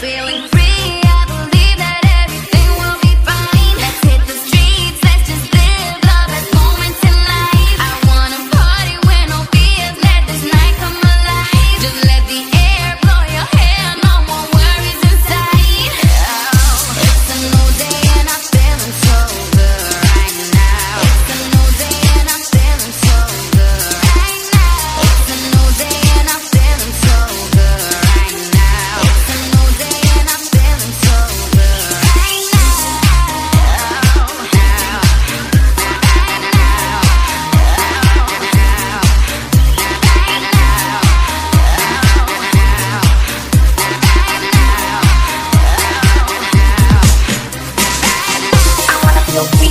feeling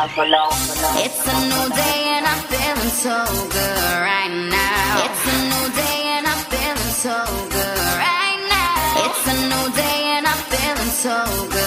It's a new day and I'm feeling so good right now. It's a new day and I'm feeling so good right now. It's a new day and I'm feeling so good.